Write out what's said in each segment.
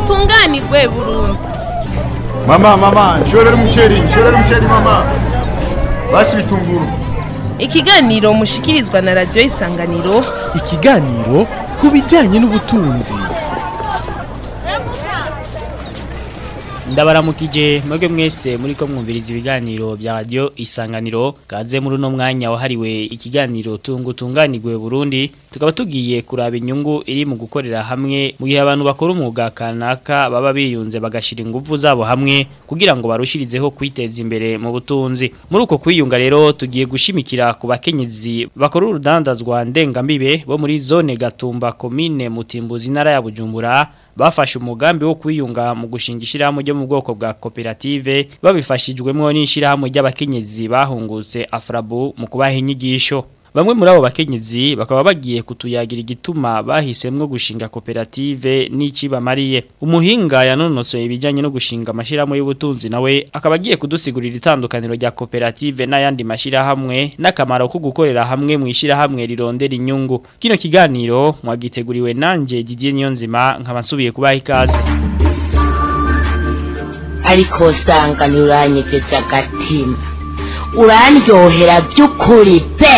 bananirwe burundu mama mama nshorera umuceri nshorera umuceri mama basi bitunguru ikiganiro mushikirizwa na radiyo isanganiro ikiganiro ku bijyanye n'ubutunzi ndabaramukije mwebwe mwese muri ko mwumviriza ibiganiro bya radiyo isanganiro kaze muri uno mwanya wahariwe ikiganiro tungutunganirwe Burundi tukaba tugiye kuraba inyungu iri mu gukorera hamwe mu gihe abantu bakora umwuga kanaka baba biyunze bagashyira ingufu zabo hamwe kugira ngo barushirizeho kwiteza imbere mu butunzi muri uko kwiyunga rero tugiye gushimikira ku bakenyezi bakora urudandazwa ndengambibe bo muri zone gatumba komine mutimbuzi intara ya bujumbura bafashe umugambi wo kwiyunga mu gushingishira mu byo mu bwoko bwa koperative babifashijwemo n'ishyirahamwe ry'abakenyezi bahungutse afrabu mu kubaha inyigisho bamwe muri abo bakenyezi bakaba bagiye kutuyagira igituma bahisemo gushinga koperative n'ikibamariye umuhinga yanonosoye ibijyanye no gushinga amashyirahamwe y'ubutunzi nawe akaba agiye kudusigurira itandukaniro rya koperative n'ayandi mashyirahamwe n'akamaro ko gukorera hamwe mu ishyirahamwe rirondera inyungu kino kiganiro mwagiteguriwe nanjye Didier Niyonzima nkaba nsubiye kubaha ikaze ariko usanga ntiuranyegeje agatima urandyohera by'ukuri pe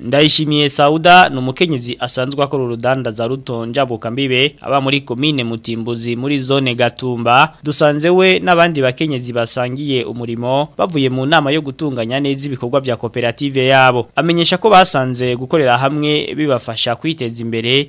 ndayishimiye sauda ni umukenyezi asanzwe akora urudanda za rutonja bukambibe aba muri komine mutimbuzi muri zone gatumba dusanze we n'abandi bakenyezi basangiye umurimo bavuye mu nama yo gutunganya neza ibikorwa bya koperative yabo amenyesha ko basanze gukorera hamwe bibafasha kwiteza imbere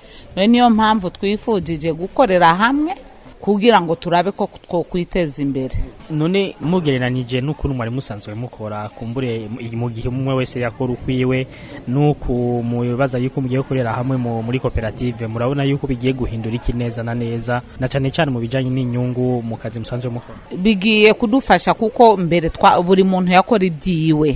niyo mpamvu twifujije gukorera hamwe kugira ngo turabe ko twiteza imbere none mugereranije n'ukuntu mwari musanzwe mukora kumbure mu gihe umwe wese yakora ukwiwe n'uko mubaza yuko mugiye gukorera hamwe muri koperative murabona yuko bigiye guhindura iki neza na neza na cyane cyane mu bijyanye n'inyungu mu kazi musanzwe mukora bigiye kudufasha kuko mbere twa buri muntu yakora ibyiwe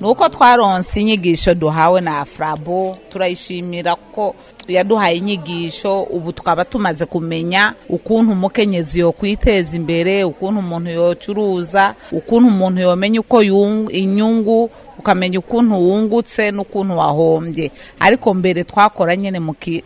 ni uko twaronse inyigisho duhawe na afurabo turayishimira ko yaduhaye inyigisho ubu tukaba tumaze kumenya ukuntu umukenyezi yo imbere ukuntu umuntu yocuruza ukuntu umuntu yomenya uko inyungu ukamenya ukuntu wungutse n'ukuntu wahombye ariko mbere twakora nyine mu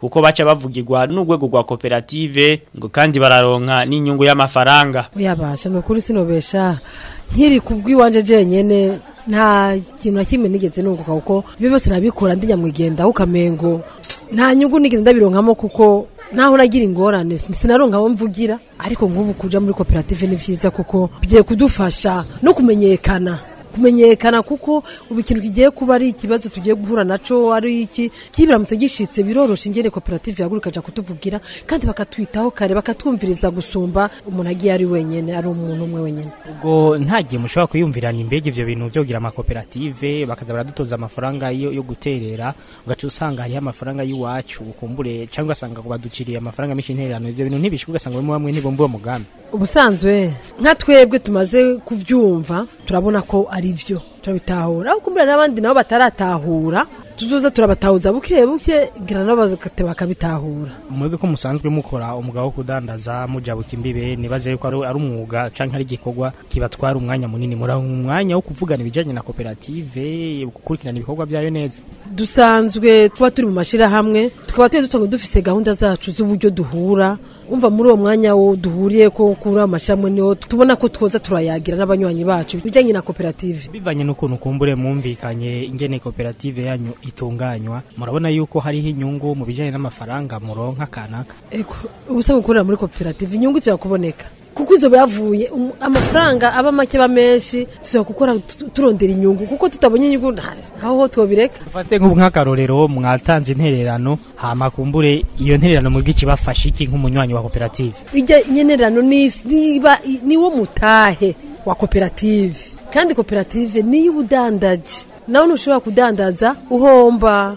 kuko baca bavugirwa n'urwego rwa koperative ngo kandi bararonka n'inyungu y'amafaranga yabasha ni ukuri sinubesha nkiri kubw'iwanje jenyene nta kintu na kimwe nigeze nunguka kuko ibyo byose nabikora ndi nyamwigendaho ukamengo nta nyungu nigeze ndabironkamo kuko naho nagira ingorane sinaronka abo mvugira ariko nk'ubu kuja muri koperative ni byiza kuko bigiye kudufasha no kumenyekana kumenyekana kuko ubu ikintu kigiye kuba ari ikibazo tugiye guhura nacyo ari iki kibiramutse gishitse birorosha ingene koperative yaguruka aja kutububwira kandi bakatwitaho kare bakatwumviriza gusumba umuntu agiye ari wenyine ari umuntu umwe wenyine. ubwo nta gihe mushobora kuyumvirana imbega ibyo bintu byogira amakoperative bakaza baradutoza amafaranga yo, yo guterera ugaca usanga hariho amafaranga y'iwacu ukumbure cyangwa ugasanga baduciriye amafaranga menshi intererano ivyo bintu ntibishika ugasanga bamwe bamwe ntibumva uwo mugambi ubusanzwe nka twebwe tumaze kubyumva turabona ko ari byo turabitahura aho kumubwira n'abandi nabo bataratahura tuzuza turabatahuza buke buke ngira nabo bakabitahura mwebwe ko musanzwe mukora umwuga wo kudandaza mujabuka imbibe nibaze yuko ari umwuga cyangwa ari igikorwa kibatwara umwanya munini muri umwanya wo kuvugana ibijyanye na koperative gukurikirana ibikorwa byayo neza dusanzwe tuba turi mu mashyirahamwe tukaba turi dusanzwe dufise gahunda zacu z'uburyo duhura umva muri uwo mwanya wo duhuriye ko kuri amashami niho tubona ko twoza turayagira n'abanywanyi bacu bijyanye na koperative bivanye n'ukuntu kumbure mwumvikanye ingene koperative yanyu itunganywa murabona yuko hariho inyungu mu bijyanye n'amafaranga muronka kanaka ego ubusanzwe gukorera muri koperative inyungu kuboneka. kuko izuba yavuye um, amafaranga aba make aba menshi dushobora gukora turondera inyungu kuko tutabonye inyungu ntaho tubireka mfate nk'akarorero mwatanze intererano hama kumbure iyo ntererano mu bw'ikibafashe iki nk'umunywanyi wa koperative ijya nyenerano niba niwo mutahe wa koperative kandi koperative niyo ubudandaje nawe ntushobora kudandaza uhomba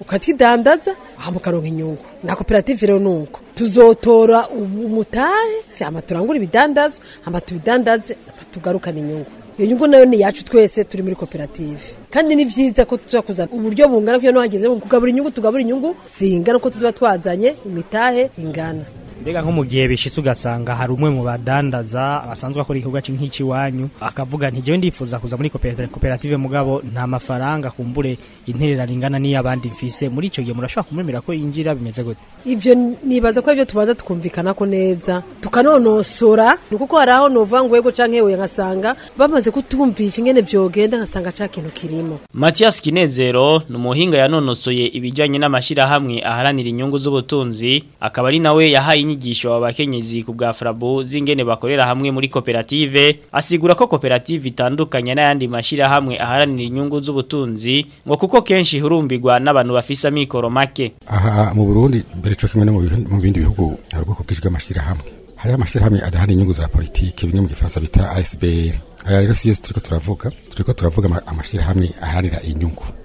ukakidandaza hama ukaronka inyungu na koperative rero nuko tuzotora umutahe hama turangure ibidandazwa hama tubidandaze tugarukane inyungu iyo nyungu nayo ni yacu twese turi muri koperative kandi ni byiza ko tuza kuzana uburyo bungana kugira ngo hageze mu kugabura inyungu tugabura inyungu zingana uko tuba twazanye imitahe ingana mbega nko mu gihe bishitse ugasanga hari umwe mu badandaza basanzwe akora igikorwa nk'ikiwanyu akavuga nti jewe ndifuza kuza muri koperative mugabo nta mafaranga kumbure intererano ingana n'iy'abandi mfise muri icyo gihe murashobora kumwemera ko yinjira bimeze gute ivyo nibaza ko ivyo tubaza tukumvikana ko neza tukanonosora ni kuko hari aho novuga ngo wego canke we nkasanga bamaze kutumvisha ingene byogenda nkasanga ca kintu kirimo Mathias Kinezero ni umuhinga yanonosoye ibijyanye n'amashyirahamwe aharanira inyungu z'ubutunzi akaba ari nawe yahaye inyigisho abakenyezi ku bwa Frabo zingene bakorera hamwe muri koperative asigura ko koperative itandukanye n'ayandi mashira hamwe aharanira inyungu z'ubutunzi ngo kuko kenshi hurumbirwa n'abantu bafisa mikoro make aha mu Burundi mbere cyo kimwe mu bindi bihugu hari ubwoko bwinshi hamwe hari amashira hamwe adahana inyungu za politiki bimwe mu gifaransa bita ASBL aya rero siyo turiko turavuga turiko turavuga amashira hamwe aharanira inyungu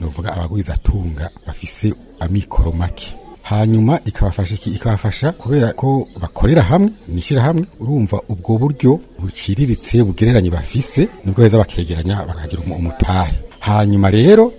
nuvuga abagwizatunga bafise amikoro make hanyuma ikabafasha iki ikabafasha kubera ko bakorera hamwe nishira hamwe urumva ubwo buryo uciriritse bugereranye bafise nubwo heza bakegeranya bakagira umutahe hanyuma rero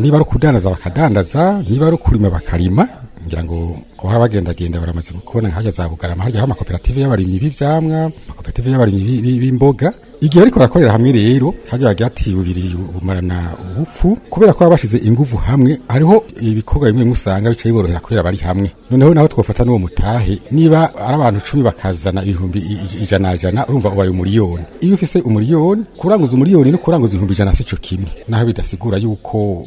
niba ari ukudandaza bakadandaza niba ari ukurima bakarima ngira ngo kuhara bagendagenda baramaze kubona nka harya za bugarama harya aho amakoperative y'abarimyi b'ivyamwa amakoperative y'abarimyi b'imboga igihe ariko barakorera hamwe rero hajya hagira ati bubiri bumarana ubupfu kubera ko baba bashize ingufu hamwe hariho ibikorwa bimwe usanga bica biborohera kubera bari hamwe noneho naho twafata n'uwo mutahe niba ari abantu cumi bakazana ibihumbi ijana jana urumva ubaye umuriyoni iyo ufise umuriyoni kuranguza umuriyoni no kuranguza ibihumbi ijana si cyo kimwe naho bidasigura yuko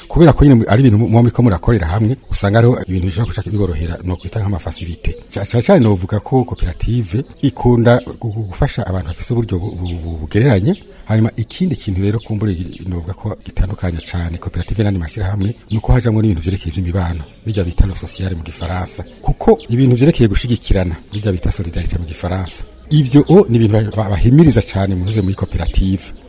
kubera ko nyine ari ibintu muba muriko murakorera hamwe usanga hariho ibintu bishobora gushaka biborohera ni ukwita nk'amafasilite cyane cyane ni uvuga ko koperative ikunda gufasha abantu bafite uburyo bugereranye hanyuma ikindi kintu rero kumbura novuga ko gitandukanye cyane koperative n'andi mashyirahamwe ni uko hajamwo n'ibintu vyerekeye ivy'imibano bijya bita no sociale mu gifaransa kuko ibintu byerekeye gushigikirana bijya bita solidarite mu gifaransa ivyo o ni ibintu bahimiriza cyane muze muri koperative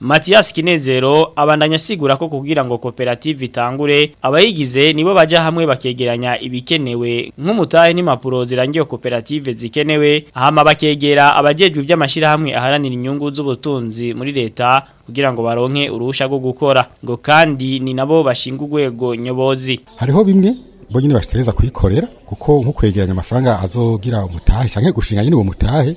Mathias Kinezero abandanya asigura ko kugira ngo koperative itangure abayigize nibo baja hamwe bakegeranya ibikenewe nk'umutahe n'impapuro zirangiye koperative zikenewe hama bakegera abajejwe by'amashirahamwe aharanira inyungu z'ubutunzi muri leta kugira ngo baronke uruhusha rwo gukora ngo kandi ni nabo bashinga urwego nyobozi hariho bimwe bo nyine bashitereza kuyikorera kuko nko kwegeranya amafaranga azogira umutahe cyangwa gushinga nyine uwo mutahe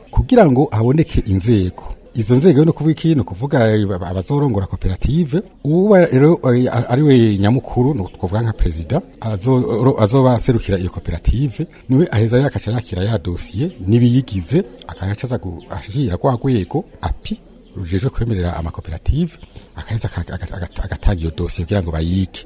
kugira ngo haboneke inzego izo nzego ni ukuvuga iki ni ukuvuga abazorongora koperative uba rero eh, ari we nyamukuru ni ukuvuga nka perezida azoba aserukira iyo koperative niwe aheza rero yakira ya dosiye n'ibiyigize akayacaza ashira kwa rwego api rujejwe kwemerera amakoperative akaheza agatanga iyo dosiye kugira ngo bayike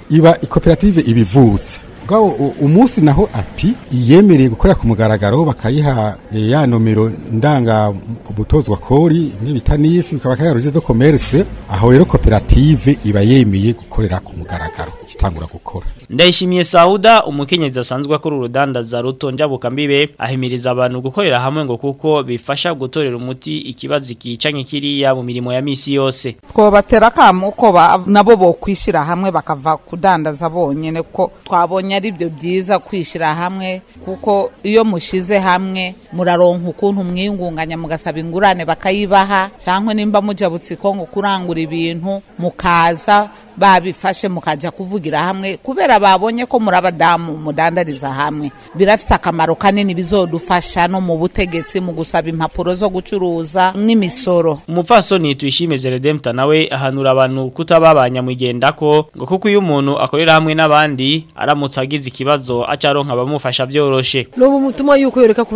iba koperative ibivutse umunsi naho api yemereye gukorera ku mugaragaro bakayiha e, ya nomero ndanga ubutozwa kori nk'ibita n'ifi bikaba kagaruje do commerce aho rero koperative iba yemeye gukorera ku mugaragaro kitangura gukora ndayishimiye Sauda umukenyezi asanzwe akora urudandaza rutonja bukambibe ahimiriza abantu gukorera hamwe ngo kuko bifasha gutorera umuti ikibazo ikicanye kiriya mu mirimo ya misi yose twobatera kamuko nabo bo hamwe bakava kudandaza bonyene ko twabonye mbonye ari byo byiza kwishyira hamwe kuko iyo mushize hamwe muraronka ukuntu mwiyungunganya mugasaba ingurane bakayibaha cyangwa nimba mujya butsiko ngo kurangura ibintu mukaza babifashe mukajya kuvugira hamwe kubera babonye ko muri abadamu mudandariza hamwe birafite akamaro kanini bizodufasha no mu butegetsi mu gusaba impapuro zo gucuruza n'imisoro umupfasoni tuyishime zeredemta nawe ahanura abantu kutababanya mugenda ko ngo kuko iyo umuntu akorera hamwe n'abandi aramutse agize ikibazo acaronka abamufasha byoroshye ni ubu mutumo yuko yoreka ko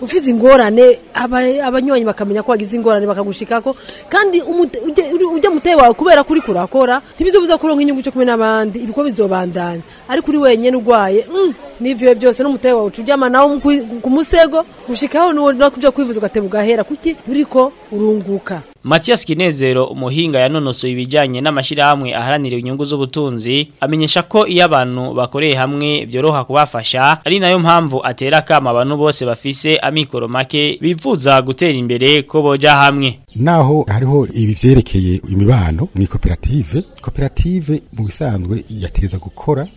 ufize ingorane abanywanyi bakamenya ko wagize ingorane bakagushikako kandi ujya muteye wawe kubera ko uri kurakora ntibizobuza kuronka inyungu cyo kumwe n'abandi ibikorwa bizobandanya ariko uri wenyine urwaye mm, n'ivyo byose n'umuteye wawe ucuryama nawe ku musego gushikaho n'uwo kuja kwivuza ugateba ahera kuki ko urunguka Mathias Kinezero umuhinga yanonosoye ibijyanye n'amashyirahamwe aharanira inyungu z'ubutunzi amenyesha ko iyabantu bakoreye hamwe byoroha kubafasha ari nayo mpamvu atera akama abantu bose bafise amikoro make bivuza gutera imbere ko boja hamwe naho hariho ibi byerekeye imibano ni koperative koperative mu bisanzwe yateza gukora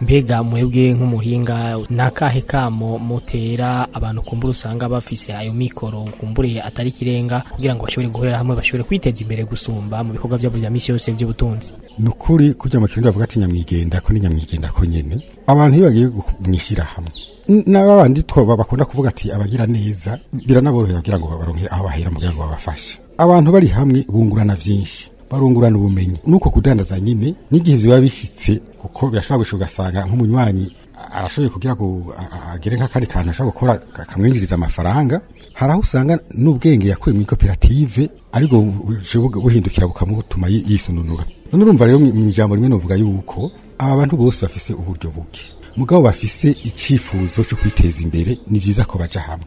mbega mwebwe nk'umuhinga ni akahe kamo mutera abantu kumbura usanga bafise ayo mikoro kumbure atari ikirenga kugira ngo bashobore guhurira hamwe bashobore kwiteza imbere gusumba mu bikorwa byabo bya misi yose by'ubutunzi ni ukuri kujya mu kirundi bavuga ati nyamwigenda ko ni nyamwigenda ko nyine abantu iyo bagiye mwishyira hamwe n'abandi twoba bakunda kuvuga ati abagira neza biranaborohera kugira ngo babaronke aho bahera kugira ngo babafashe abantu bari hamwe bungurana byinshi barungurana ubumenyi nuko kudandaza nyine n'igihe biba bishitse kuko birashobora gushika ugasanga nk'umunywanyi arashoboye kugira ngo agere nk'akandi kantu ashobora gukora akamwinjiriza amafaranga hari aho usanga n'ubwenge yakuye muri koperative ariko buhindukira bukamutuma yisununura none urumva rero mu ijambo rimwe novuga yuko aba bantu bose bafise uburyo buke mugabo bafise icyifuzo cyo kwiteza imbere ni byiza ko baja hamwe